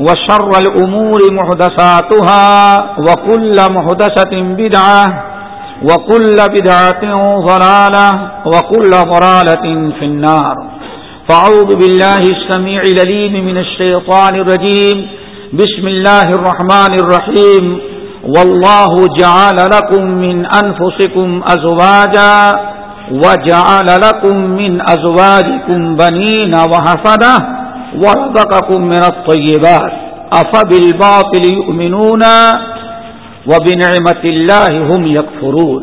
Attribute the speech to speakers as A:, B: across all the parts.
A: وشر الأمور محدثاتها وكل محدثة بدعة وكل بدعة ضلالة وكل ضلالة في النار. فعوذ بالله السميع لليم من الشيطان الرجيم. بسم الله الرحمن الرحيم. والله جعل لكم من أنفسكم أزواجا وجعل لكم من أزواجكم بنين وحفدة ورزقكم من الطيبات أفبالباطل يؤمنون وبنعمة الله هم يكفرون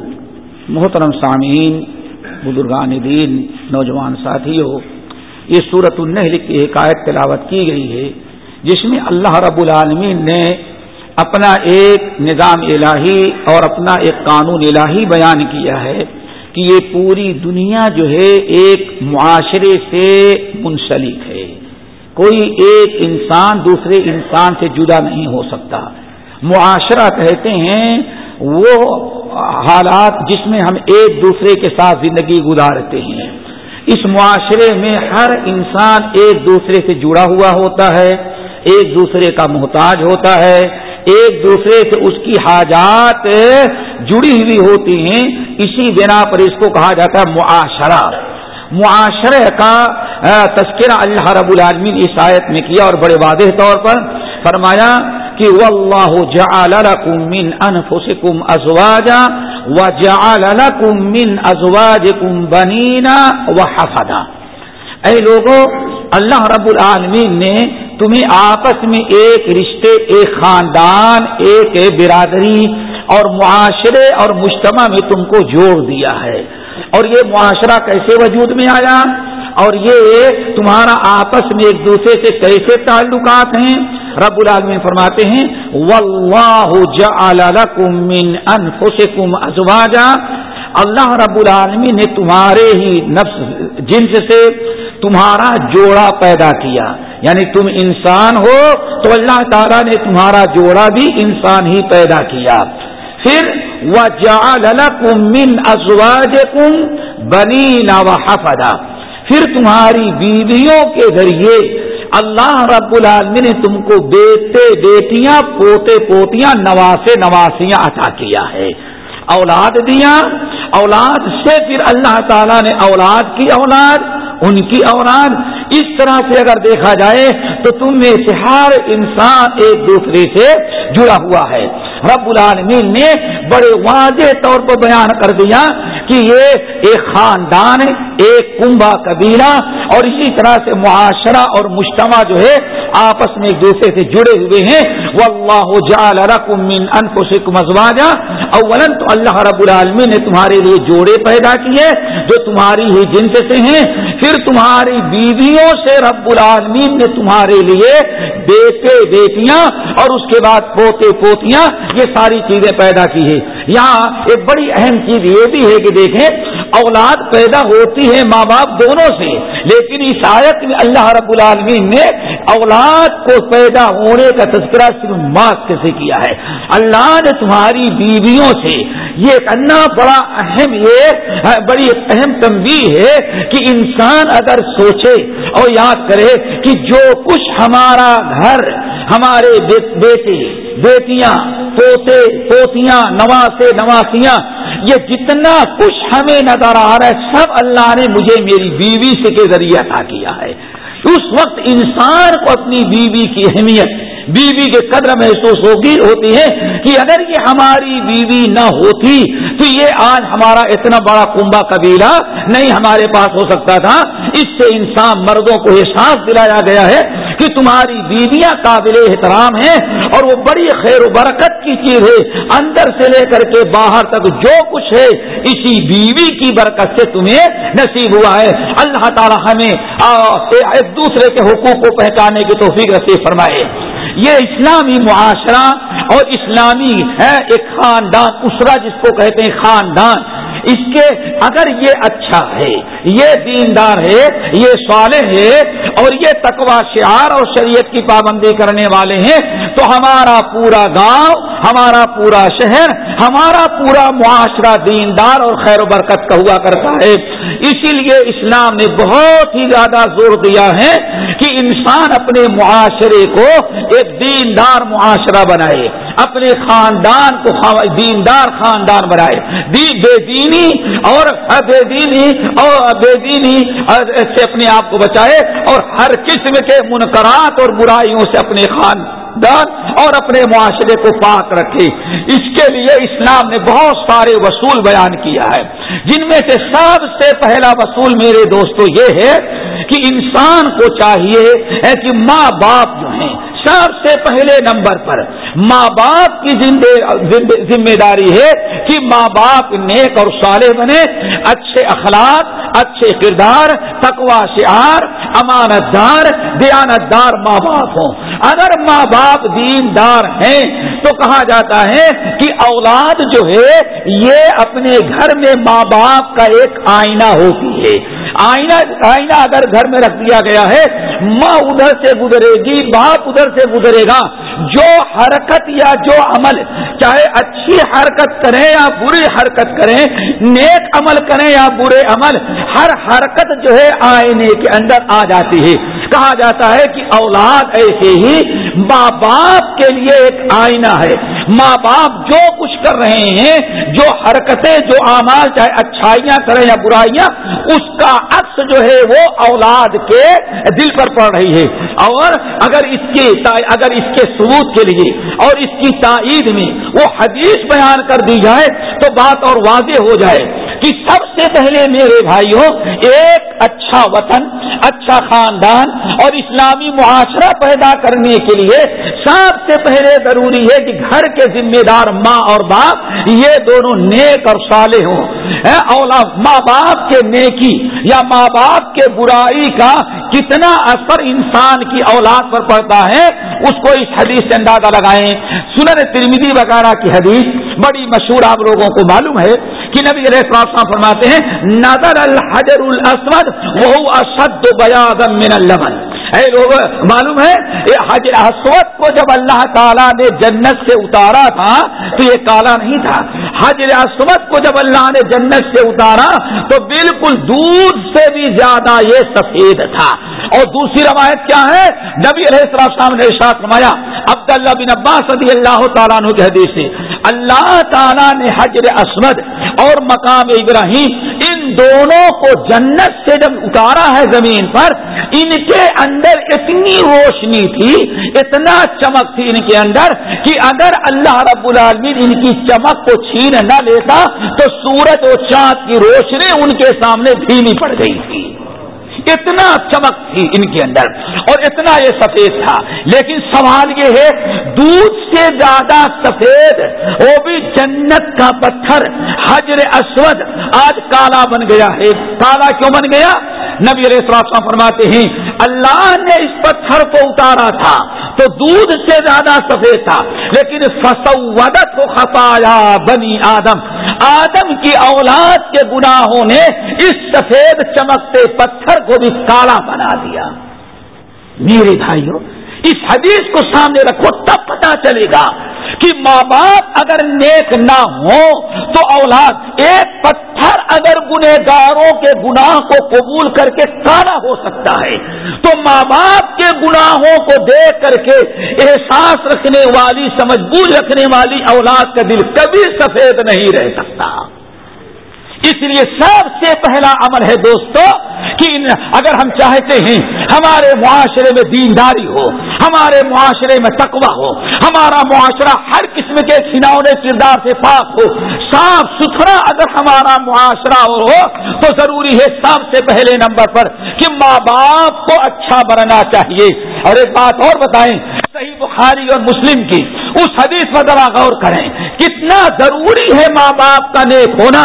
A: محترم سامعین، بزرگان دین، نوجوان ساتھیوں، یہ صورت النحل کی ایک آیت تلاوت کی گئی ہے، جس میں اللہ رب العالمین نے اپنا ایک نظام الہی اور اپنا ایک قانون الہی بیان کیا ہے کہ یہ پوری دنیا جو ہے ایک معاشرے سے منسلک ہے۔ کوئی ایک انسان دوسرے انسان سے جدا نہیں ہو سکتا۔ معاشرہ کہتے ہیں، وہ حالات جس میں ہم ایک دوسرے کے ساتھ زندگی گزارتے ہیں۔ اس معاشرے میں ہر انسان ایک دوسرے سے جڑا ہوا ہوتا ہے، ایک دوسرے کا محتاج ہوتا ہے، ایک دوسرے سے اس کی حاجات جڑی ہوئی ہوتی ہیں۔ اسی بنا پر اس کو کہا جاتا ہے معاشرہ۔ معاشرے کا تذکرہ اللہ رب العالمین اس آیت میں کیا اور بڑے واضح طور پر فرمایا کہ واللہ جعل لکم من انفسکم ازواجا وجعل لکم من ازواجکم بنینا وحفدا اے لوگوں اللہ رب العالمین نے تمہیں آپس میں ایک رشتے، ایک خاندان، ایک برادری اور معاشرے اور مجتمع میں تم کو جوڑ دیا ہے۔ اور یہ معاشرہ کیسے وجود میں آیا؟ اور یہ تمہارا آپس میں ایک دوسرے سے کیسے تعلقات ہیں؟ رب العالمین فرماتے ہیں، واللہ جعل لکم من انفسکم ازواجا. اللہ رب العالمین نے تمہارے ہی نفس، جنس سے تمہارا جوڑا پیدا کیا۔ یعنی تم انسان ہو تو اللہ تعالیٰ نے تمہارا جوڑا بھی انسان ہی پیدا کیا۔ پھر وہ من ازواج کم بنی حفدا پھر تمہاری بیویوں کے ذریعے اللہ رب العالمین نے تم کو بیٹے بیٹیاں پوتے پوتیاں نواسے نواسیاں عطا کیا ہے۔ اولاد دیا، اولاد سے پھر اللہ تعالیٰ نے اولاد کی اولاد، ان کی اولاد۔ اس طرح سے اگر دیکھا جائے تو تم میں سے ہر انسان ایک دوسرے سے جڑا ہوا ہے۔ رب العالمین نے بڑے واضح طور پر بیان کر دیا کہ یہ ایک خاندان ایک کنبا قبیلہ اور اسی طرح سے معاشرہ اور مجتمع جو ہے، آپس میں ایک دوسرے سے جڑے ہوئے ہیں۔ وہ اللہ جال من انفسکم ازواجا۔ اولا تو اللہ رب العالمین نے تمہارے لیے جوڑے پیدا کیے، جو تمہاری ہی جنس سے ہیں۔ پھر تمہاری بیویوں سے رب العالمین نے تمہارے لیے بیٹے بیٹیاں اور اس کے بعد پوتے پوتیاں، یہ ساری چیزیں پیدا کی ہے یہاں ایک بڑی اہم چیز یہ بھی ہے کہ دیکھیں، اولاد پیدا ہوتی ہے ماں باپ دونوں سے، لیکن اس آیت میں اللہ رب العالمین نے اولاد کو پیدا ہونے کا تذکرہ صرف ماں سے کیا ہے۔ اللہ نے تمہاری بیویوں سے یہ کرنا بڑا اہم یہ بڑی اہم تنبیہ ہے کہ انسان اگر سوچے اور یاد کرے کہ جو کچھ ہمارا گھر، ہمارے بیٹے، بیٹیاں، پوتے، پوتیاں، نواسے، نواسیاں، یہ جتنا کچھ ہمیں نظر آ رہا ہے، سب اللہ نے مجھے میری بیوی سے کے ذریعے عطا کیا ہے۔ اس وقت انسان کو اپنی بیوی کی اہمیت، بیوی کے قدر محسوس ہوگی ہوتی ہے کہ اگر یہ ہماری بیوی نہ ہوتی تو یہ آج ہمارا اتنا بڑا کنبا قبیلہ نہیں ہمارے پاس ہو سکتا تھا۔ اس سے انسان مردوں کو احساس دلایا گیا ہے کہ تمہاری بیویاں قابل احترام ہیں اور وہ بڑی خیر و برکت کی چیز ہے۔ اندر سے لے کر کے باہر تک جو کچھ ہے، اسی بیوی کی برکت سے تمہیں نصیب ہوا ہے۔ اللہ تعالی ہمیں ایک دوسرے کے حقوق کو پہچانے کی توفیق نصیب فرمائے۔ یہ اسلامی معاشرہ اور اسلامی ہے ایک خاندان اسرا جس کو کہتے ہیں خاندان اس کے اگر یہ اچھا ہے، یہ دیندار ہے، یہ صالح ہے اور یہ تقوا شعار اور شریعت کی پابندی کرنے والے ہیں، تو ہمارا پورا گاؤں، ہمارا پورا شہر، ہمارا پورا معاشرہ دیندار اور خیر و برکت کا ہوا کرتا ہے۔ اسی لیے اسلام نے بہت ہی زیادہ زور دیا ہے کہ انسان اپنے معاشرے کو ایک دیندار معاشرہ بنائے، اپنے خاندان کو دیندار خاندان بنائے۔ بے دینی اور بے دینی اور بے دینی سے اپنے آپ کو بچائے اور ہر قسم کے منقرات اور برائیوں سے اپنے خاندان اور اپنے معاشرے کو پاک رکھے۔ اس کے لیے اسلام نے بہت سارے وصول بیان کیا ہے۔ جن میں سے سب سے پہلا وصول میرے دوستو یہ ہے کہ انسان کو چاہیے کہ ماں باپ جو ہیں، سب سے پہلے نمبر پر۔ ماں باپ کی ذمہ داری ہے کہ ماں باپ نیک اور صالح بنے۔ اچھے اخلاق، اچھے کردار تقوا شعار، امانت دار، دیانت دار ماں باپ ہوں۔ اگر ماں باپ دیندار ہیں، تو کہا جاتا ہے کہ اولاد جو ہے، یہ اپنے گھر میں ماں باپ کا ایک آئینہ ہوتی ہے۔ آئینہ آئینہ اگر گھر میں رکھ دیا گیا ہے، ماں ادھر سے گزرے گی، باپ ادھر سے گزرے گا۔ جو حرکت یا جو عمل، چاہے اچھی حرکت کریں یا بری حرکت کریں، نیک عمل کریں یا برے عمل، ہر حرکت جو ہے آئینے کے اندر آ جاتی ہے۔ کہا جاتا ہے کہ اولاد ایسے ہی ماں باپ کے لیے ایک آئینہ ہے۔ ماں باپ جو کچھ کر رہے ہیں، جو حرکتیں، جو اعمال، چاہے اچھائیاں کریں یا برائیاں، اس کا عکس جو ہے وہ اولاد کے دل پر پڑ رہی ہے۔ اور اگر اس کے اگر اس کے ثبوت کے لیے اور اس کی تائید میں وہ حدیث بیان کر دی جائے تو بات اور واضح ہو جائے۔ کہ سب سے پہلے میرے بھائیوں، ایک اچھا وطن اچھا خاندان اور اسلامی معاشرہ پیدا کرنے کے لیے سب سے پہلے ضروری ہے کہ گھر کے ذمہ دار ماں اور باپ یہ دونوں نیک اور صالح ہوں۔ ماں باپ کے نیکی یا ماں باپ کے برائی کا کتنا اثر انسان کی اولاد پر پڑتا ہے، اس کو اس حدیث سے اندازہ لگائیں۔ سنن ترمیدی وغیرہ کی حدیث بڑی مشہور آپ لوگوں کو معلوم ہے کہ نبی علیہ السلام فرماتے ہیں، نظر الحجر الاسود وہ اشد بیاض من اللبن۔ اے لوگ معلوم ہے یہ حجر اسود کو جب اللہ تعالیٰ نے جنت سے اتارا تھا، تو یہ کالا نہیں تھا۔ حجر اسود کو جب اللہ نے جنت سے اتارا، تو بالکل دودھ سے بھی زیادہ یہ سفید تھا۔ اور دوسری روایت کیا ہے؟ نبی علیہ السلام نے ارشاد فرمایا، عبداللہ بن عباس رضی اللہ تعالیٰ عنہ کے حدیث سے اللہ تعالیٰ نے حجر اسود اور مقام ابراہیم، ان دونوں کو جنت سے جب اتارا ہے زمین پر، ان کے اندر اتنی روشنی تھی، اتنا چمک تھی ان کے اندر کہ اگر اللہ رب العالمین ان کی چمک کو چھین نہ لیتا تو سورج اور چاند کی روشنی ان کے سامنے دھیمی پڑ گئی تھی۔ اتنا چمک تھی ان کے اندر اور اتنا یہ سفید تھا۔ لیکن سوال یہ ہے، دودھ سے زیادہ سفید، وہ بھی جنت کا پتھر، حجر اسود۔ آج کالا بن گیا ہے۔ کالا کیوں بن گیا؟ نبی علیہ السلام فرماتے ہیں، اللہ نے اس پتھر کو اتارا تھا تو دودھ سے زیادہ سفید تھا۔ لیکن فسودت کو خطایا بنی آدم۔ آدم کی اولاد کے گناہوں نے اس سفید چمکتے پتھر کو بھی کالا بنا دیا۔ میرے بھائیوں اس حدیث کو سامنے رکھو، تب پتا چلے گا کہ ماں باپ اگر نیک نہ ہو تو اولاد ایک پتھر اگر گنہ گاروں کے گناہ کو قبول کر کے کالا ہو سکتا ہے۔ تو ماں باپ کے گناہوں کو دیکھ کر کے احساس رکھنے والی، سمجھ بوجھ رکھنے والی اولاد کا دل کبھی سفید نہیں رہ سکتا۔ اس لیے سب سے پہلا عمل ہے دوستو کہ اگر ہم چاہتے ہیں ہمارے معاشرے میں دینداری ہو، ہمارے معاشرے میں تقوی ہو، ہمارا معاشرہ ہر قسم کے کھنونے کردار سے پاک ہو، صاف ستھرا اگر ہمارا معاشرہ ہو، تو ضروری ہے سب سے پہلے نمبر پر کہ ماں باپ کو اچھا بننا چاہیے۔ اور ایک بات اور بتائیں صحیح بخاری اور مسلم کی، اس حدیث پر ذرا غور کریں۔ کتنا ضروری ہے ماں باپ کا نیک ہونا۔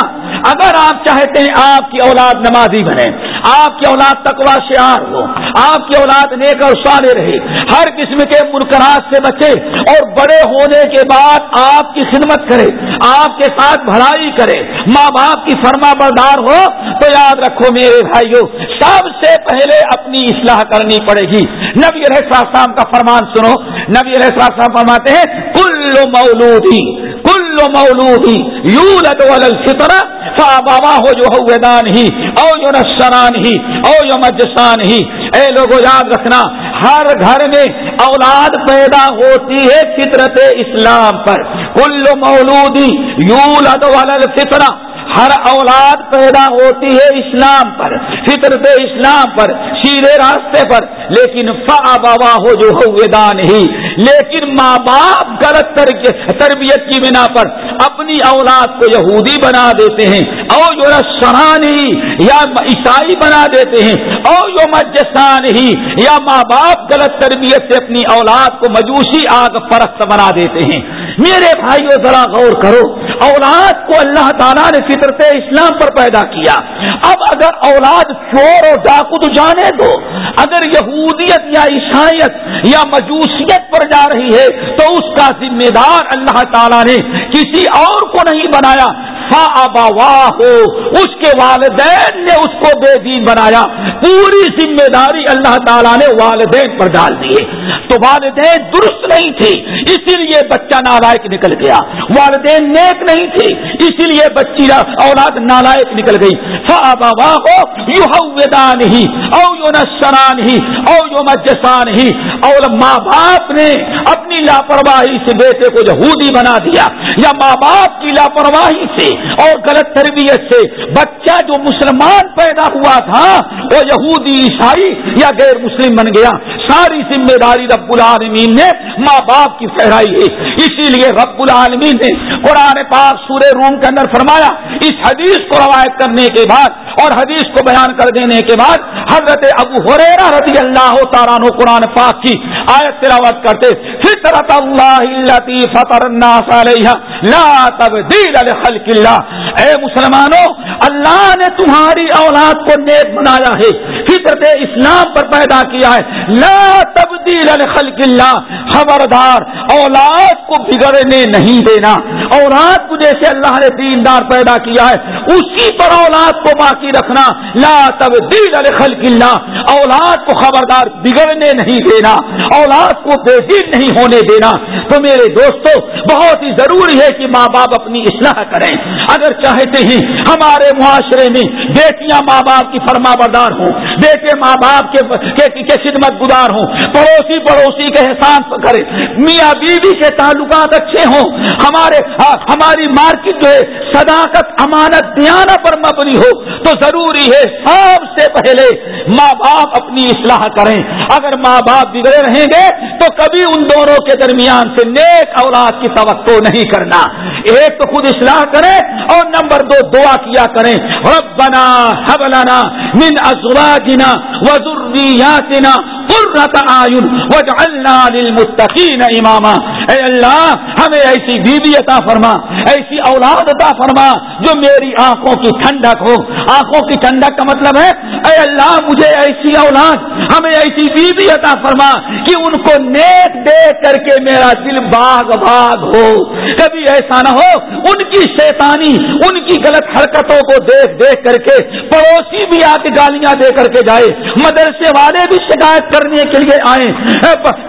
A: اگر آپ چاہتے ہیں آپ کی اولاد نمازی بنے، آپ کی اولاد تکوا شعار ہو، آپ کی اولاد نیک اور سارے رہے، ہر قسم کے منقرات سے بچے اور بڑے ہونے کے بعد آپ کی خدمت کرے، آپ کے ساتھ بھلائی کرے، ماں باپ کی فرما بردار ہو، تو یاد رکھو میرے بھائیوں سب سے پہلے اپنی اصلاح کرنی پڑے گی۔ نبی علیہ السلام کا فرمان سنو۔ نبی علیہ السلام فرماتے ہیں، کل مولودی کل مولودی یو الفطرہ بابا ہو جو دان ہی، او جو نسران ہی، او جو مجسان ہی۔ اے لوگوں یاد رکھنا، ہر گھر میں اولاد پیدا ہوتی ہے فطرت اسلام پر۔ کل مولودی یول الفطرہ ہر اولاد پیدا ہوتی ہے اسلام پر فطرت اسلام پر، سیدھے راستے پر، لیکن فا بابا ہو جو دان ہی۔ لیکن ماں باپ غلط تربیت کی بنا پر اپنی اولاد کو یہودی بنا دیتے ہیں اور جو سہانی یا عیسائی بنا دیتے ہیں اور جو مجسان ہی یا ماں باپ غلط تربیت سے اپنی اولاد کو مجوسی آگ پرست بنا دیتے ہیں۔ میرے بھائیوں ذرا غور کرو، اولاد کو اللہ تعالیٰ نے فطرت اسلام پر پیدا کیا۔ اب اگر اولاد چور اور ڈاکو تو جانے دو اگر یہودیت یا عیسائیت یا مجوسیت پر جا رہی ہے تو اس کا ذمہ دار اللہ تعالیٰ نے کسی اور کو نہیں بنایا ہو اس کے والدین نے اس کو بے دین بنایا۔ پوری ذمہ داری اللہ تعالیٰ نے والدین پر ڈال دیے تو والدین درست نہیں تھے، اسی لیے بچہ نالائک نکل گیا۔ والدین نیک نہیں تھے، اسی لیے بچی اولاد نالائک نکل گئی۔ فا ہو یو ہی او یو نسران ہی او یو مجسان ہی اور ماں باپ نے اپنی لاپرواہی سے بیٹے کو یہودی بنا دیا۔ یا ماں باپ کی لاپرواہی سے اور غلط تربیت سے بچہ جو مسلمان پیدا ہوا تھا، وہ یہودی، عیسائی یا غیر مسلم بن گیا۔ ساری ذمہ داری رب العالمین نے ماں باپ کی پھیرائی ہے۔ اسی لیے رب العالمین نے قرآن پاک سورہ روم کے اندر فرمایا، اس حدیث کو روایت کرنے کے بعد اور حدیث کو بیان کر دینے کے بعد حضرت ابو حریرہ رضی اللہ تعالیٰ قرآن پاک کی آیت تلاوت کرتے، فطرت اللہ فطر الناس علیہ، لا تبدیل لخلق اللہ۔ اے مسلمانوں، اللہ نے تمہاری اولاد کو نیک بنایا ہے۔ فطرت اسلام پر پیدا کیا ہے۔ لا تبدیل لخلق اللہ خبردار، اولاد کو بگڑنے نہیں دینا۔ اولاد کو جیسے اللہ نے دیندار پیدا کیا ہے، اسی پر اولاد کو باقی رکھنا۔ لا تبدیل لخلق اللہ۔ اولاد کو خبردار بگڑنے نہیں دینا۔ اولاد کو بے دین نہیں ہونے دینا۔ تو میرے دوستو، بہت ہی ضروری ہے کہ ماں باپ اپنی اصلاح کریں۔ اگر چاہتے ہیں ہمارے معاشرے میں بیٹیاں ماں باپ کی فرما بردار ہوں، بیٹے ماں باپ کے خدمت گزار ہوں، پڑوسی پڑوسی کے احسان کرے۔ میاں بیوی کے تعلقات اچھے ہوں۔ ہمارے ہاں، ہماری مارکیٹ جو ہے، صداقت، امانت دیانہ پر مبنی ہو، تو ضروری ہے سب سے پہلے ماں باپ اپنی اصلاح کریں۔ اگر ماں باپ بگڑے رہیں گے، تو کبھی ان دونوں کے درمیان سے نیک اولاد کی توقع نہیں کرنا۔ ایک تو خود اصلاح کریں اور نمبر دو دعا کیا کریں۔ ربنا حبلنا من ازواجنا وذرياتنا قرة اعین واجعلنا للمتقین اماما اے اللہ، ہمیں ایسی بیوی عطا فرما، ایسی اولاد عطا فرما جو میری آنکھوں کی ٹھنڈک ہو. آنکھوں کی ٹھنڈک کا مطلب ہے، اے اللہ، مجھے ایسی اولاد، ہمیں ایسی بیوی عطا فرما کہ ان کو نیک دیکھ کر کے میرا دل باغ باغ ہو. کبھی ایسا نہ ہو، ان کی شیطانی، ان کی غلط حرکتوں کو دیکھ دیکھ کر کے پڑوسی بھی آ کے گالیاں دے کر کے جائے، مدرسے والے بھی شکایت کرنے کے لیے آئے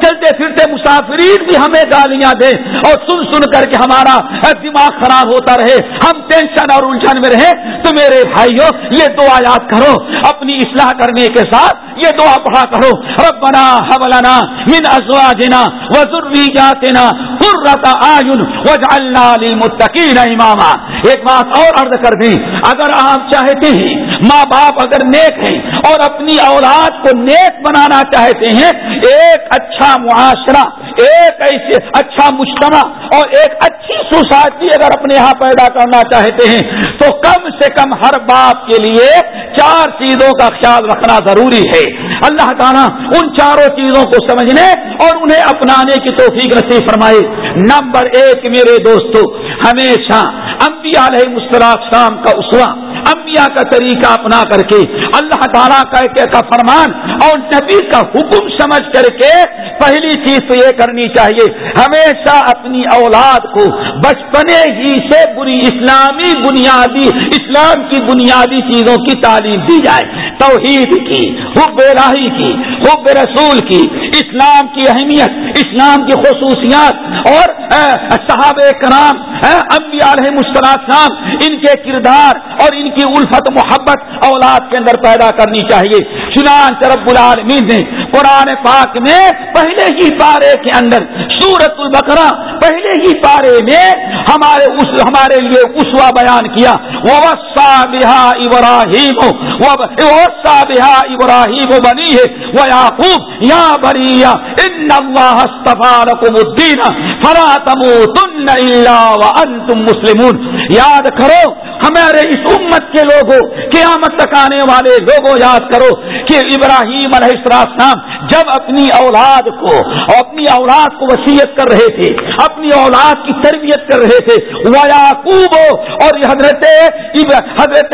A: چلتے پھرتے مسافرین بھی ہمیں گالیاں دیں اور سن سن کر کے ہمارا دماغ خراب ہوتا رہے۔ ہم ٹینشن اور الجھن میں رہے تو میرے بھائیوں یہ دو آیات کرو۔ اپنی اصلاح کرنے کے ساتھ یہ دعا پڑھا کرو۔ ربنا حولنا من ازواجنا وذرياتنا قرة اعين واجعلنا للمتقين اماما۔ ایک بات اور عرض کر دیں اگر آپ چاہتے ہیں، ماں باپ اگر نیک ہیں اور اپنی اولاد کو نیک بنانا چاہتے ہیں، ایک اچھا معاشرہ، ایک ایسے اچھا مجتمع اور ایک اچھی سوسائٹی اگر اپنے یہاں پیدا کرنا چاہتے ہیں، تو کم سے کم ہر باپ کے لیے چار چیزوں کا خیال رکھنا ضروری ہے۔ اللہ تعالیٰ ان چاروں چیزوں کو سمجھنے اور انہیں اپنانے کی توفیق نصیب فرمائے۔ نمبر ایک میرے دوستو، ہمیشہ انبیاء علیہ مستراق شام کا اسوا انبیاء کا طریقہ اپنا کر کے اللہ تعالیٰ کا فرمان اور نبی کا حکم سمجھ کر کے پہلی چیز تو یہ کرنی چاہیے، ہمیشہ اپنی اولاد کو بچپنے ہی سے بری اسلامی بنیادی، اسلام کی بنیادی چیزوں کی تعلیم دی جائے۔ توحید کی، حب الہی کی، حب رسول کی اسلام کی اہمیت، اسلام کی خصوصیات اور صحاب کرام انبیاء علیہ مسلام ان کے کردار اور ان کی الفت محبت اولاد کے اندر پیدا کرنی چاہیے۔ چنانچہ رب العالمین نے قرآن پاک میں پہلے ہی پارے کے اندر سورت البقرہ پہلے ہی پارے میں ہمارے اس، ہمارے لیے اسوا بیان کیا۔ وسا بہا ابراہیم وسا بہا ابراہیم بنی ہے وہ یاقوب یا بنیا ان اللہ لكم الدین فلا تموتن الا وانتم مسلمون۔ یاد کرو ہمارے اس امت کے لوگوں، قیامت تک آنے والے لوگوں یاد کرو کہ ابراہیم علیہ السلام جب اپنی اولاد کو، اپنی اولاد کو وسیعت کر رہے تھے، اپنی اولاد کی تربیت کر رہے تھے وہ یعقوب اور حضرت حضرت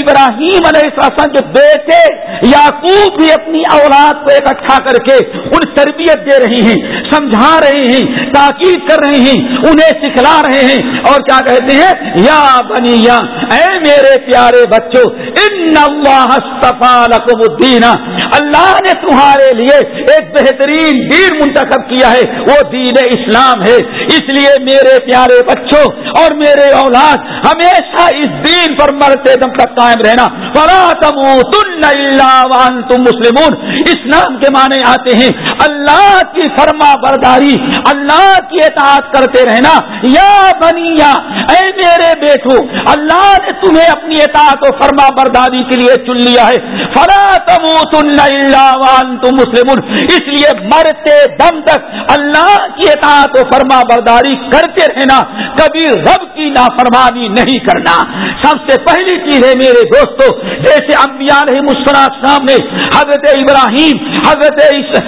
A: ابراہیم علیہ السلام کے بیٹے یعقوب بھی اپنی اولاد کو اکٹھا کر کے ان تربیت دے رہے ہیں، سمجھا رہے ہیں، تاکید کر رہے ہیں، انہیں سکھلا رہے ہیں اور کیا کہتے ہیں؟ یا بنی یا اے میرے پیارے بچوں، ان اللہ لکم الدین۔ اللہ نے تمہارے لیے ایک بہترین دین منتخب کیا ہے، وہ دین اسلام ہے۔ اس لیے میرے پیارے بچوں اور میرے اولاد، ہمیشہ اس دین پر مرتے دم تک قائم رہنا۔ فرا تم تم مسلمون۔ اسلام کے معنی آتے ہیں، اللہ کی فرما برداری، اللہ کی اطاعت کرتے رہنا۔ یا بنیا اے میرے بیٹو اللہ نے تمہیں اپنی اطاعت و فرما برداری کے لیے چن لیا ہے۔ فرا تم مسلم اس لیے مرتے دم تک اللہ کی اطاعت و فرما برداری کرتے رہنا، کبھی رب کی نافرمانی نہیں کرنا۔ سب سے پہلی چیز ہے میرے دوستو، جیسے انبیاء علیہ مسلم نے حضرت ابراہیم، حضرت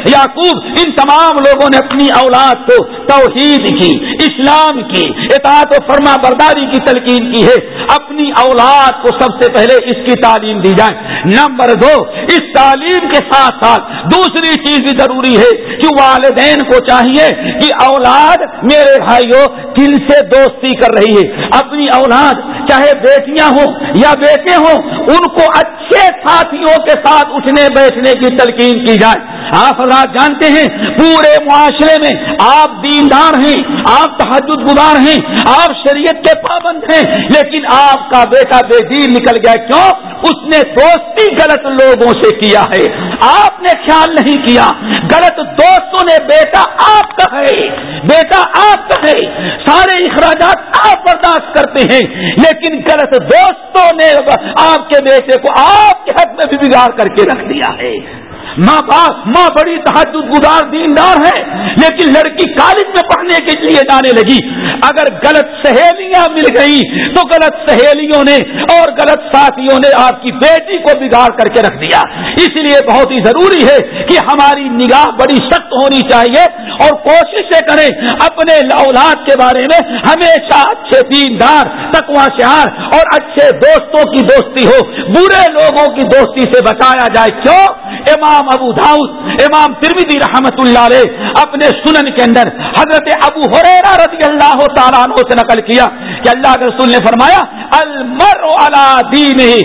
A: یعقوب، ان تمام لوگوں نے اپنی اولاد کو توحید کی، اسلام کی اطاعت و فرما برداری کی تلقین کی ہے۔ اپنی اولاد کو سب سے پہلے اس کی تعلیم دی جائے۔ نمبر دو، اس تعلیم کے ساتھ ساتھ دوسری چیز بھی ضروری ہے کہ والدین کو چاہیے کہ اولاد میرے بھائیوں کن سے دوستی کر رہی ہے۔ اپنی اولاد چاہے بیٹیاں ہوں یا بیٹے ہوں، ان کو اچھا اچھے ساتھیوں کے ساتھ اٹھنے بیٹھنے کی تلقین کی جائے۔ آپ حضرات جانتے ہیں، پورے معاشرے میں آپ دیندار ہیں، آپ تحجد گزار ہیں، آپ شریعت کے پابند ہیں، لیکن آپ کا بیٹا بے دین نکل گیا۔ کیوں؟ اس نے دوستی غلط لوگوں سے کیا ہے۔ آپ نے خیال نہیں کیا۔ غلط دوستوں نے بیٹا آپ کا ہے۔ بیٹا آپ کا ہے۔ سارے اخراجات آپ برداشت کرتے ہیں۔ لیکن غلط دوستوں نے آپ کے بیٹے کو آپ کے حق میں بھی بگاڑ کر کے رکھ دیا ہے۔ ماں باپ، ماں بڑی تحجد گزار دیندار ہے لیکن لڑکی کالج میں پڑھنے کے لیے جانے لگی۔ اگر غلط سہیلیاں مل گئی تو غلط سہیلیوں نے اور غلط ساتھیوں نے آپ کی بیٹی کو بگاڑ کر کے رکھ دیا۔ اس لیے بہت ہی ضروری ہے کہ ہماری نگاہ بڑی سخت ہونی چاہیے اور کوششیں کریں اپنے اولاد کے بارے میں ہمیشہ اچھے دیندار تکوا شہار اور اچھے دوستوں کی دوستی ہو، برے لوگوں کی دوستی سے بچایا جائے۔ کیوں؟ امام ابو داؤد، امام ترمیدی رحمت اللہ علیہ اپنے سنن کے اندر حضرت ابو حریرا رضی اللہ تعالیٰ عنہ سے نقل کیا کہ اللہ کے رسول نے فرمایا المر علا دین ہی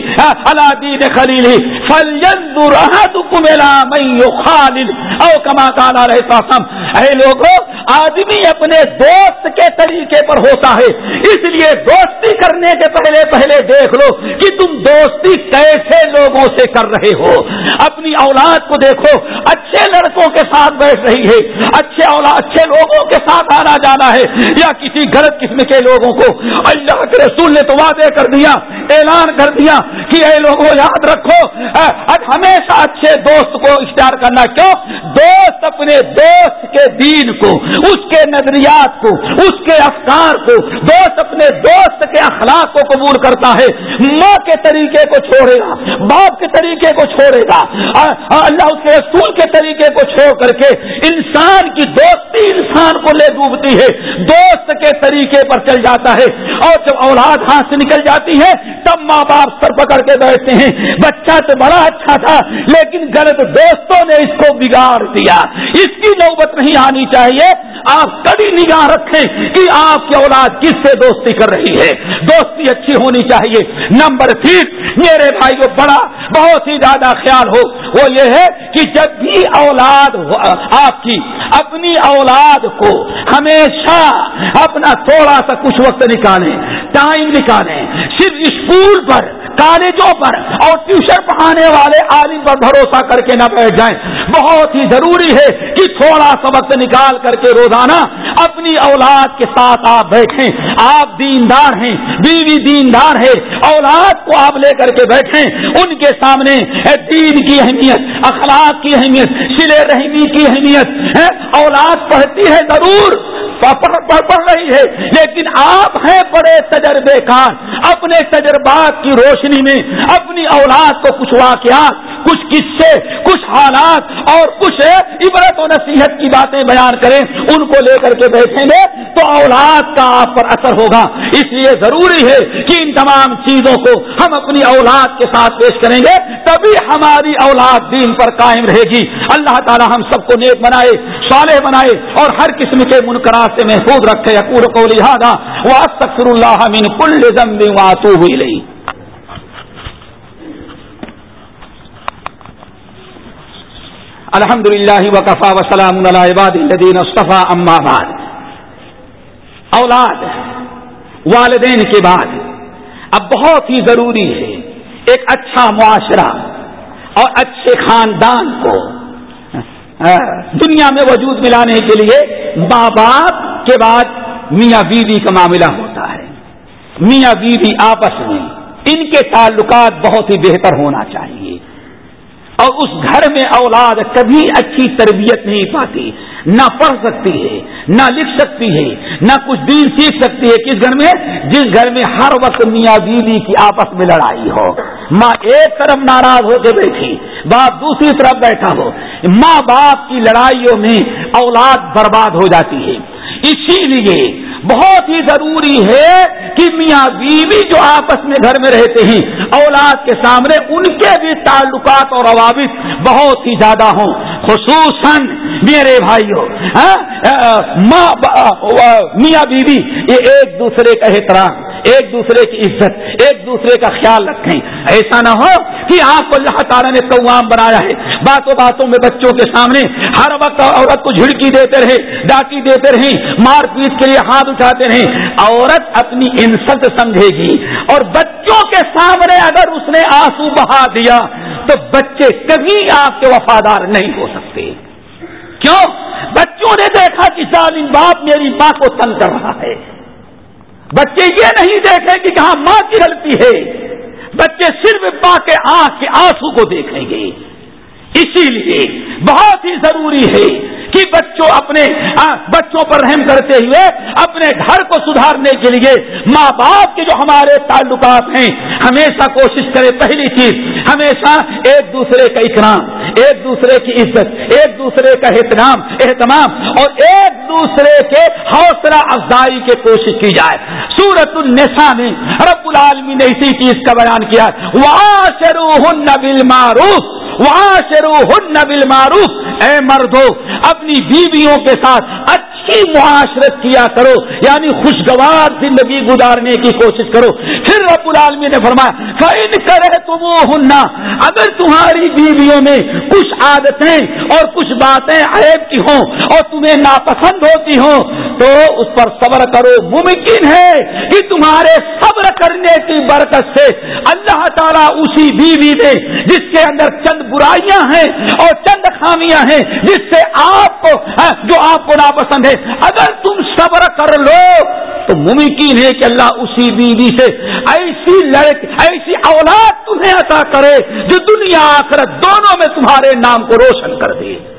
A: علا دین خلیل ہی فلینظر احدکم الى من یخالل۔ او کما قال علیہ السلام، اے لوگوں آدمی اپنے دوست کے طریقے پر ہوتا ہے، اس لیے دوستی کرنے کے پہلے پہلے دیکھ لو کہ تم دوستی کیسے لوگوں سے کر رہے ہو۔ اپنی اولاد کو دیکھو اچھے لڑکوں کے ساتھ بیٹھ رہی ہے، اچھے اولاد، اچھے لوگوں کے ساتھ آنا جانا ہے، یا کسی غلط قسم کے لوگوں کو اللہ کے رسول نے تو وعدے کر دیا، اعلان کر دیا کہ اے لوگوں، یاد رکھو ہمیشہ اچھے دوست کو اختیار کرنا، کیوں؟ دوست اپنے دوست کے دین کو، اس کے نظریات کو، اس کے افکار کو، دوست اپنے دوست کے اخلاق کو قبول کرتا ہے۔ ماں کے طریقے کو چھوڑے گا، باپ کے طریقے کو چھوڑے گا۔ اللہ اس کے رسول کے طریقے کو چھوڑ کر کے انسان کی دوستی انسان کو لے ڈوبتی ہے۔ دوست کے طریقے پر چل جاتا ہے۔ اور جب اولاد ہاتھ سے نکل جاتی ہے، تب ماں باپ سر پکڑ کے بیٹھتے ہیں۔ بچہ تو بڑا اچھا تھا، لیکن غلط دوستوں نے اس کو بگاڑ دیا۔ اس کی نوبت نہیں آنی چاہیے۔ آپ کبھی نگاہ رکھیں کہ آپ کی اولاد کس سے دوستی کر رہی ہے۔ دوستی اچھی ہونی چاہیے۔ نمبر تین، میرے بھائی کو بڑا، بہت ہی زیادہ خیال ہو۔ وہ یہ ہے کہ جب بھی اولاد آپ کی اپنی اولاد کو ہمیشہ اپنا تھوڑا سا کچھ وقت نکالیں، ٹائم نکالیں، صرف اسکول پر، کالجوں پر اور ٹیوشن پڑھانے والے عالم پر بھروسہ کر کے نہ بیٹھ جائیں۔ بہت ہی ضروری ہے کہ تھوڑا سا وقت نکال کر کے روزانہ اپنی اولاد کے ساتھ آپ بیٹھیں۔ آپ دیندار ہیں، بیوی دیندار ہے، اولاد کو آپ لے کر کے بیٹھیں۔ ان کے سامنے دین کی اہمیت، اخلاق کی اہمیت، سلے رحمی کی اہمیت اولاد پڑھتی ہے ضرور۔ پڑھ رہی ہے۔ لیکن آپ ہیں بڑے تجربے کار۔ اپنے تجربات کی روشنی میں اپنی اولاد کو کچھ واقعات، کچھ قصے، کچھ حالات اور کچھ عبرت و نصیحت کی باتیں بیان کریں، ان کو لے کر کے بیٹھیں گے تو اولاد کا آپ پر اثر ہوگا۔ اس لیے ضروری ہے کہ ان تمام چیزوں کو ہم اپنی اولاد کے ساتھ پیش کریں گے، تبھی ہماری اولاد دین پر قائم رہے گی۔ اللہ تعالی ہم سب کو نیک بنائے، صالح بنائے اور ہر قسم کے منقرات سے محفوظ رکھے اکور کو لہٰذا وہ تخر اللہ من کل ذنب واتوب الیہ۔ الحمد للہ وقفا وسلام الدین صفا اما بعد۔ اولاد، والدین کے بعد۔ اب بہت ہی ضروری ہے ایک اچھا معاشرہ اور اچھے خاندان کو ہاں؟ دنیا میں وجود ملانے کے لیے ماں باپ کے بعد میاں بیوی کا معاملہ ہوتا ہے۔ میاں بیوی آپس میں ان کے تعلقات بہت ہی بہتر ہونا چاہیے۔ اور اس گھر میں اولاد کبھی اچھی تربیت نہیں پاتی۔ نہ پڑھ سکتی ہے، نہ لکھ سکتی ہے، نہ کچھ دین سیکھ سکتی ہے۔ کس گھر میں؟ جس گھر میں ہر وقت میاں بیوی کی آپس میں لڑائی ہو۔ ماں ایک طرف ناراض ہو کے بیٹھی، باپ دوسری طرف بیٹھا ہو۔ ماں باپ کی لڑائیوں میں اولاد برباد ہو جاتی ہے۔ اسی لیے بہت ہی ضروری ہے کہ میاں بیوی جو آپس میں گھر میں رہتے ہیں، اولاد کے سامنے ان کے بھی تعلقات اور روابط بہت ہی زیادہ ہوں۔ خصوصاً میرے بھائیوں ہاں؟ میاں بیوی، یہ ایک دوسرے کا احترام، ایک دوسرے کی عزت، ایک دوسرے کا خیال رکھیں۔ ایسا نہ ہو کہ آپ کو اللہ تعالیٰ نے قوام بنایا ہے۔ باتوں باتوں میں بچوں کے سامنے ہر وقت عورت کو جھڑکی دیتے رہے ڈاکی دیتے رہے مار پیٹ کے لیے ہاتھ اٹھاتے رہے عورت اپنی انسٹ سمجھے گی اور بچوں کے سامنے اگر اس نے آنسو بہا دیا تو بچے کبھی آپ کے وفادار نہیں ہو سکتے۔ کیوں؟ بچوں نے دیکھا کہ ظالم باپ میری ماں کو تنگ کر رہا ہے۔ بچے یہ نہیں دیکھیں کہ کہاں ماں کی غلطی ہے۔ بچے صرف ماں کے آنکھ کے آنسو کو دیکھیں گے۔ اسی لیے بہت ہی ضروری ہے کہ بچوں اپنے بچوں پر رحم کرتے ہوئے اپنے گھر کو سدھارنے کے لیے ماں باپ کے جو ہمارے تعلقات ہیں، ہمیشہ کوشش کرے پہلی چیز، ہمیشہ ایک دوسرے کا اکرام۔ ایک دوسرے کی عزت، ایک دوسرے کا احترام، اہتمام، اور ایک دوسرے کے حوصلہ افزائی کی کوشش کی جائے۔ سورت النساء میں رب العالمی نے اسی چیز کا بیان کیا وہاں شروع نبل معروف وہاں شروع نبل معروف اے مردو، اپنی بیویوں کے ساتھ اچھا اچھی معاشرت کیا کرو یعنی خوشگوار زندگی گزارنے کی کوشش کرو۔ پھر رب العالمی نے فرمایا فائن کرے تم ہننا اگر تمہاری بیویوں میں کچھ عادتیں اور کچھ باتیں عیب کی ہوں اور تمہیں ناپسند ہوتی ہوں، تو اس پر صبر کرو۔ ممکن ہے کہ تمہارے صبر کرنے کی برکت سے اللہ تعالیٰ اسی بیوی میں، جس کے اندر چند برائیاں ہیں اور چند خامیاں ہیں، جس سے آپ کو جو آپ کو ناپسند ہے اگر تم صبر کر لو، تو ممکن ہے کہ اللہ اسی بیوی سے ایسی لڑکی ایسی اولاد تمہیں عطا کرے جو دنیا آخرت دونوں میں تمہارے نام کو روشن کر دے۔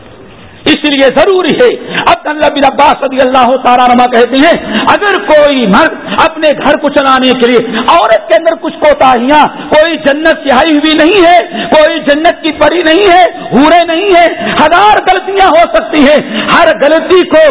A: اس لیے ضروری ہے۔ اب اللہ بن عباس رضی اللہ تعالیٰ نما کہتے ہیں، اگر کوئی مرد اپنے گھر کو چلانے کے لیے عورت کے اندر کچھ کوتاہیاں، کوئی جنت سیائی ہوئی نہیں ہے، کوئی جنت کی پری نہیں ہے، ہورے نہیں ہے ہزار غلطیاں ہو سکتی ہیں۔ ہر غلطی کو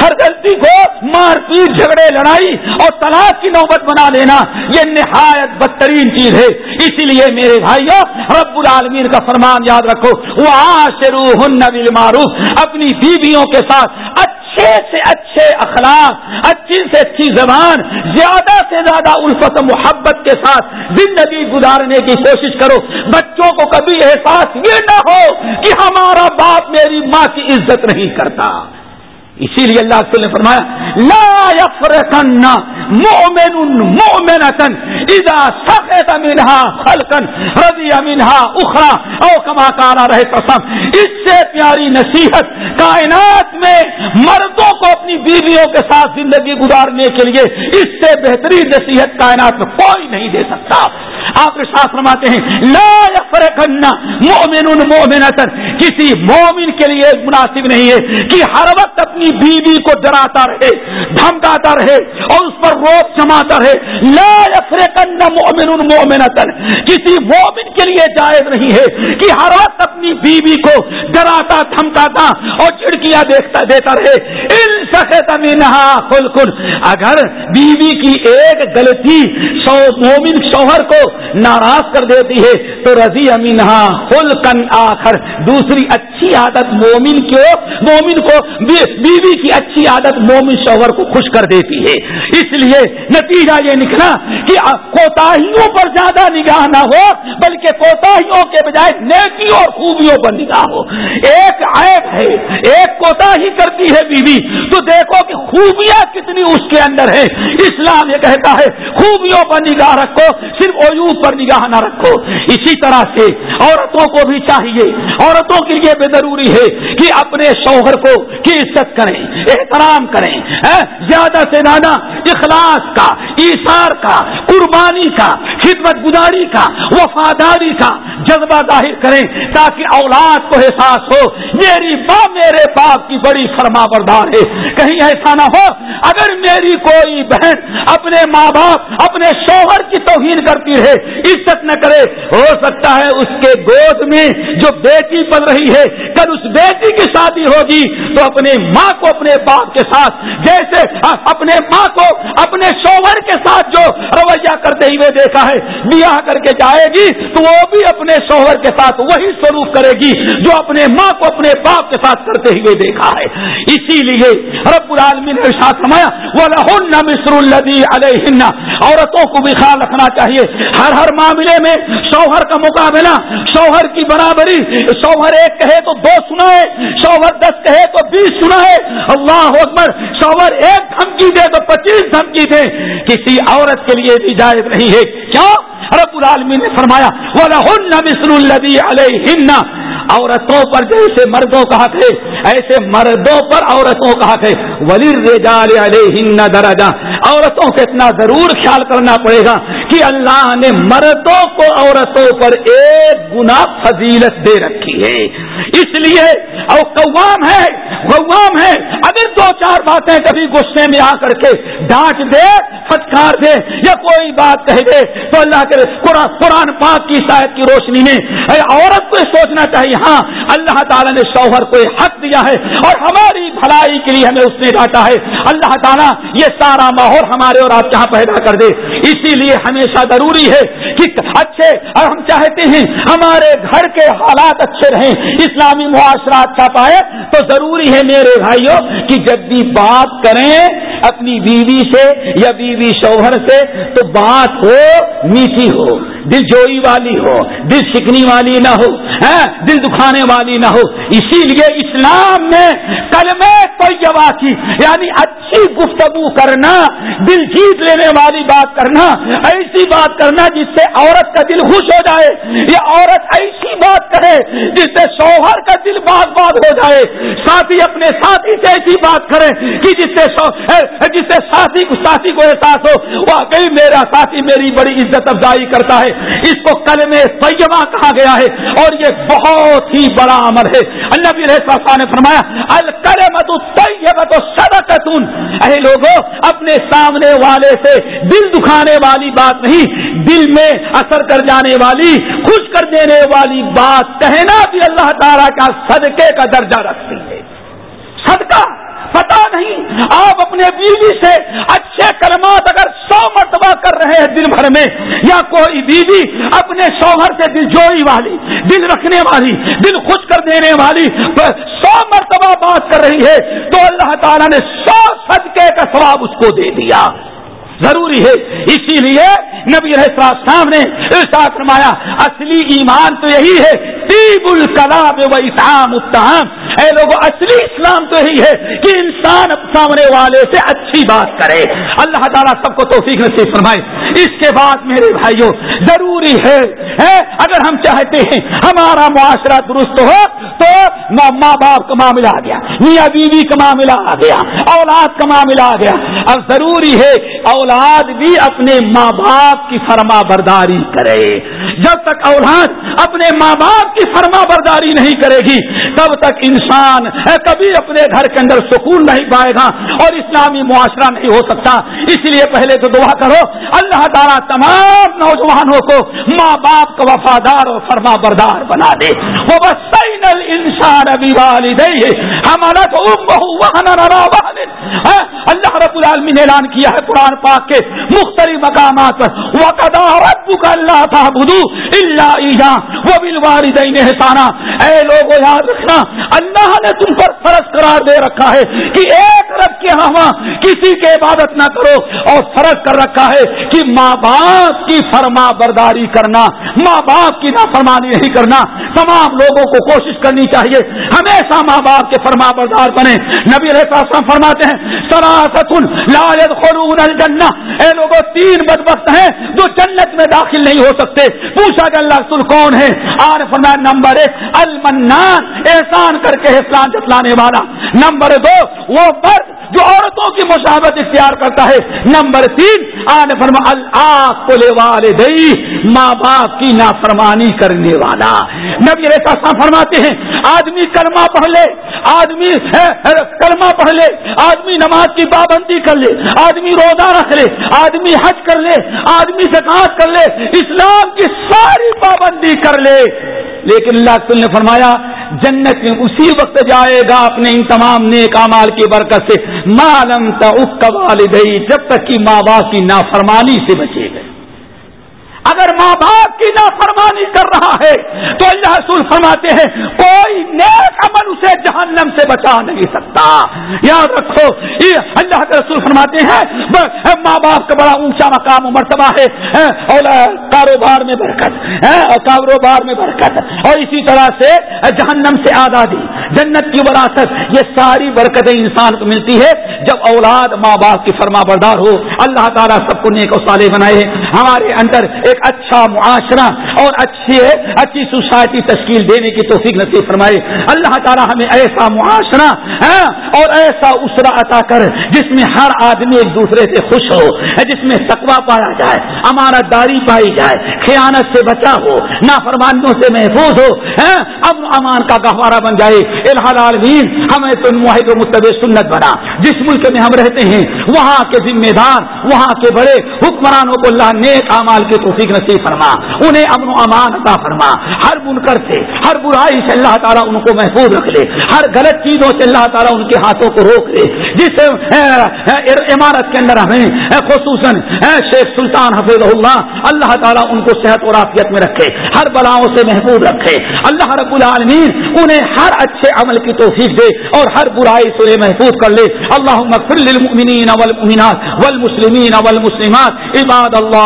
A: ہر غلطی کو مار پیٹ جھگڑے لڑائی اور طلاق کی نوبت بنا لینا یہ نہایت بدترین چیز ہے۔ اسی لیے میرے بھائیوں رب العالمین کا فرمان یاد رکھو وہ آشرو نبی معروف اپنی بیویوں کے ساتھ اچھے سے اچھے اخلاق، اچھی سے اچھی زبان، زیادہ سے زیادہ الفت محبت کے ساتھ زندگی گزارنے کی کوشش کرو۔ بچوں کو کبھی احساس یہ نہ ہو کہ ہمارا باپ میری ماں کی عزت نہیں کرتا۔ اسی لیے اللہ نے فرمایا، لا يفرقن مؤمن مؤمنة اذا سقط منها خلقا رضي منها اخرى، او کما قال رہے قسم، اس سے پیاری نصیحت کائنات میں مردوں کو اپنی بیویوں کے ساتھ زندگی گزارنے کے لیے اس سے بہترین نصیحت کائنات میں کوئی نہیں دے سکتا۔ آپ ساتھ فرماتے ہیں، لا یفرقن مؤمن مؤمنتن۔ کسی مومن کے لیے مناسب نہیں ہے کہ ہر وقت اپنی بیوی کو ڈراتا رہے، دھمکاتا رہے اور اس پر روپ جماتا رہے۔ لا یفرقن مومن مومنتن کسی مومن کے لیے جائز نہیں ہے کہ ہر وقت اپنی بیوی کو ڈراتا دھمکاتا اور چڑکیاں دیکھتا دیتا رہے۔ ان سخت منہا خلقن۔ اگر بیوی کی ایک غلطی سو مومن شوہر کو ناراض کر دیتی ہے، تو رضی امینہ خلقن آخر۔ دوسری اچھی عادت مومن کو مومن کو بیوی کی اچھی عادت مومن شوہر کو خوش کر دیتی ہے۔ اس لیے نتیجہ یہ نکلا کہ کوتاہیوں پر زیادہ نگاہ نہ ہو، بلکہ کوتاہیوں کے بجائے نیکیوں اور خوبیوں پر نگاہ ہو۔ ایک عیب ہے، ایک کوتا ہی کرتی ہے بیوی۔ تو دیکھو کہ خوبیاں کتنی اس کے اندر ہے اسلام یہ کہتا ہے، خوبیوں پر نگاہ رکھو، صرف عیوب پر نگاہ نہ رکھو۔ اسی طرح سے عورتوں کو بھی چاہیے۔ عورتوں کے لیے ضروری ہے کہ اپنے شوہر کو کی عزت کریں، احترام کریں زیادہ سے زیادہ اخلاص کا ایشار کا، قربانی کا، خدمت گزاری کا، وفاداری کا جذبہ ظاہر کریں تاکہ اولاد کو احساس ہو، میری ماں میرے باپ کی بڑی فرما بردار ہے۔ کہیں ایسا نہ ہو، اگر میری کوئی بہن اپنے ماں باپ، اپنے شوہر کی توہین کرتی ہے، عزت نہ کرے، ہو سکتا ہے اس کے گود میں جو بیٹی پل رہی ہے کل اس بیٹی کی شادی ہوگی تو اپنے ماں کو اپنے باپ کے ساتھ، جیسے اپنے ماں کو اپنے شوہر کے ساتھ جو رویہ کرتے ہوئے دیکھا ہے، بیاہ کر کے جائے گی تو وہ بھی اپنے شوہر کے ساتھ وہی سلوک کرے گی جو اپنے ماں کو اپنے باپ کے ساتھ کرتے ہوئے دیکھا ہے۔ اسی لیے رب العالمین نے ساتھ سمایا وہ لہن مصر الدی علیہ عورتوں کو بھی خیال رکھنا چاہیے۔ ہر ہر معاملے میں شوہر کا مقابلہ، شوہر کی برابری، شوہر ایک کہے تو دو سنائے، شوہر دس کہے تو بیس سنائے۔ اللہ اکبر، شوہر ایک دھمکی دے تو پچیس دھمکی دے۔ کسی عورت کے لیے بھی جائز نہیں ہے۔ کیا؟ رب العالمین نے فرمایا وہ مسر الدی علیہ عورتوں پر جیسے مردوں کا حق ہے ایسے مردوں پر عورتوں کا حق ہے ولی رجال علیہ درجہ عورتوں کو اتنا ضرور خیال کرنا پڑے گا کہ اللہ نے مردوں کو عورتوں پر ایک گنا فضیلت دے رکھی ہے۔ اس لیے، اور قوام ہے قوام ہے، اگر دو چار باتیں کبھی غصے میں آ کر کے ڈانٹ دے، پھٹکار دے، یا کوئی بات کہہ دے، تو اللہ کے قرآن پاک کی شاید کی روشنی میں عورت کو سوچنا چاہیے ہاں اللہ تعالیٰ نے شوہر کو حق دیا ہے اور ہماری بھلائی کے لیے ہمیں اس نے ڈانٹا ہے۔ اللہ تعالیٰ یہ سارا ماحول ہمارے اور آپ یہاں پیدا کر دے۔ اسی لیے ہمیشہ ضروری ہے کہ اچھے اور ہم چاہتے ہیں ہمارے گھر کے حالات اچھے رہیں۔ اسلامی معاشرہ اچھا پائے تو ضروری ہے میرے بھائیوں کہ جب بھی بات کریں اپنی بیوی سے یا بیوی شوہر سے تو بات ہو، میٹھی ہو، دل جوئی والی ہو، دل شکنی والی نہ ہو ہاں، دل دکھانے والی نہ ہو۔ اسی لیے اسلام میں کل میں کوئی کی یعنی اچھی گفتگو کرنا، دل جیت لینے والی بات کرنا، ایسی بات کرنا جس سے عورت کا دل خوش ہو جائے، یا عورت ایسی بات کرے جس سے شوہر کا دل بات بات ہو جائے۔ ساتھی اپنے ساتھی سے ایسی بات کرے کہ جس سے جس سے ساتھی ساتھی کو احساس ہو، واقعی میرا ساتھی میری بڑی عزت افزائی کرتا ہے۔ اس کو کل میں سیما کہا گیا ہے اور یہ بہت ہی بڑا امر ہے۔ نبی رہتا نے فرمایا الکرمت طیبت صدقتن اے لوگوں اپنے سامنے والے سے دل دکھانے والی بات نہیں، دل میں اثر کر جانے والی، خوش کر دینے والی بات کہنا بھی اللہ تعالی کا صدقے کا درجہ رکھتی ہے۔ نہیں آپ اپنے بیوی سے اچھے کلمات اگر سو مرتبہ کر رہے ہیں دن بھر میں، یا کوئی بیوی اپنے شوہر سے دل جوئی والی، دل رکھنے والی، دل خوش کر دینے والی سو مرتبہ بات کر رہی ہے، تو اللہ تعالیٰ نے سو صدقے کا ثواب اس کو دے دیا۔ ضروری ہے۔ اسی لیے نبی رہا سامنے فرمایا، اصلی ایمان تو یہی ہے تیب الکلام و اسلام اتحام اے لوگ اصلی اسلام تو یہی ہے کہ انسان سامنے والے سے اچھی بات کرے۔ اللہ تعالیٰ سب کو توفیق نصیب فرمائے۔ اس کے بعد میرے بھائیوں ضروری ہے اگر ہم چاہتے ہیں ہمارا معاشرہ درست ہو، تو ماں باپ کا معاملہ آ گیا، میاں بیوی کا معاملہ آ گیا، اولاد کا معاملہ آ گیا۔ اب ضروری ہے، اولاد بھی اپنے ماں باپ کی فرما برداری کرے۔ جب تک اولاد اپنے ماں باپ کی فرما برداری نہیں کرے گی، تب تک انسان کبھی اپنے گھر کے اندر سکون نہیں پائے گا اور اسلامی معاشرہ نہیں ہو سکتا۔ اس لیے پہلے تو دعا کرو، اللہ تعالیٰ تمام نوجوانوں کو ماں باپ کو وفادار اور فرما بردار بنا دے۔ وہ بس انسان ابھی والدی ہمارا تو ہاں، اللہ رب العالمین نے اعلان کیا ہے قرآن پاک کے مختلف مقامات پر۔ وقدا ربک اللہ تعبدو الا ایجا وہ بل والدین اے لوگ یاد رکھنا، اللہ نے تم پر فرض قرار دے رکھا ہے کہ ایک رب کے ہوا کسی کے عبادت نہ کرو اور فرض کر رکھا ہے کہ ماں باپ کی فرما برداری کرنا، ماں باپ کی نافرمانی نہیں کرنا۔ تمام لوگوں کو کوشش کرنی چاہیے۔ ہمیشہ ماں باپ کے فرما بردار بنے۔ نبی رہتا فرماتے ہیں سراست خرون الجنہ۔ اے لوگوں تین بدبخت ہیں جو جنت میں داخل نہیں ہو سکتے۔ پوچھا کہ اللہ رسول کون ہے آر فرمایا، نمبر ایک، المنان۔ احسان کر کے احسان جتلانے والا۔ نمبر دو، وہ مرد جو عورتوں کی مشابت اختیار کرتا ہے۔ نمبر تین، آن فرما والدئی ماں باپ کی نافرمانی کرنے والا۔ نبی ایسا فرماتے ہیں آدمی کلمہ پڑھ لے۔ آدمی کلمہ پڑھ لے۔ آدمی نماز کی پابندی کر لے۔ آدمی روزہ رکھ لے۔ آدمی حج کر لے۔ آدمی زکات کر لے۔ اسلام کی ساری پابندی کر لے۔ لیکن اللہ نے فرمایا، جنت میں اسی وقت جائے گا اپنے ان تمام نیک امال کی برکت سے۔ معلوم تھا والدئی جب تک کہ ماں باپ کی نافرمانی سے بچے گئے۔ اگر ماں باپ کی نافرمانی کر رہا ہے تو اللہ رسول فرماتے ہیں، کوئی نیک عمل اسے جہنم سے بچا نہیں سکتا۔ یاد رکھو اللہ کے رسول فرماتے ہیں ماں باپ کا بڑا اونچا مقام و مرتبہ ہے اور کاروبار میں برکت کاروبار میں برکت، اور اسی طرح سے جہنم سے آزادی، جنت کی وراثت، یہ ساری برکتیں انسان کو ملتی ہے۔ جب اولاد ماں باپ کی فرما بردار ہو، اللہ تعالیٰ سب کو نیک و صالح بنائے۔ ہمارے اندر ایک اچھا معاشرہ اور اچھی اچھی سوسائٹی تشکیل دینے کی توفیق نصیب فرمائے۔ اللہ تعالیٰ ہمیں ایسا معاشرہ ہاں، اور ایسا اسرا عطا کر جس میں ہر آدمی ایک دوسرے سے خوش ہو جس میں تقوا پایا جائے امانت داری پائی جائے خیانت سے بچا ہو نافرمانیوں سے محفوظ ہو ہاں، اب امان کا گہوارہ بن جائے۔ الحال عالمین ہمیں تو معاہد و متب سنت بنا۔ جس ملک میں ہم رہتے ہیں وہاں کے ذمہ دار وہاں کے بڑے حکمرانوں کو اللہ نیک امال کے توفیق نصیب فرما، انہیں امن و امان عطا فرما۔ ہر بنکر سے، ہر برائی سے اللہ تعالیٰ ان کو محفوظ رکھ لے۔ ہر غلط چیزوں سے اللہ تعالیٰ ان کے ہاتھوں کو روک لے۔ جس عمارت کے اندر ہمیں خصوصاً شیخ سلطان حفیظ اللہ اللہ تعالیٰ ان کو صحت اور عافیت میں رکھے، ہر بلاؤں سے محفوظ رکھے۔ اللہ رب العالمین انہیں ہر اچھے عمل کی توفیق دے اور ہر برائی سے محفوظ کر لے۔ اللہ مغفر للمؤمنین والمؤمنات والمسلمین والمسلمات، عباد اللہ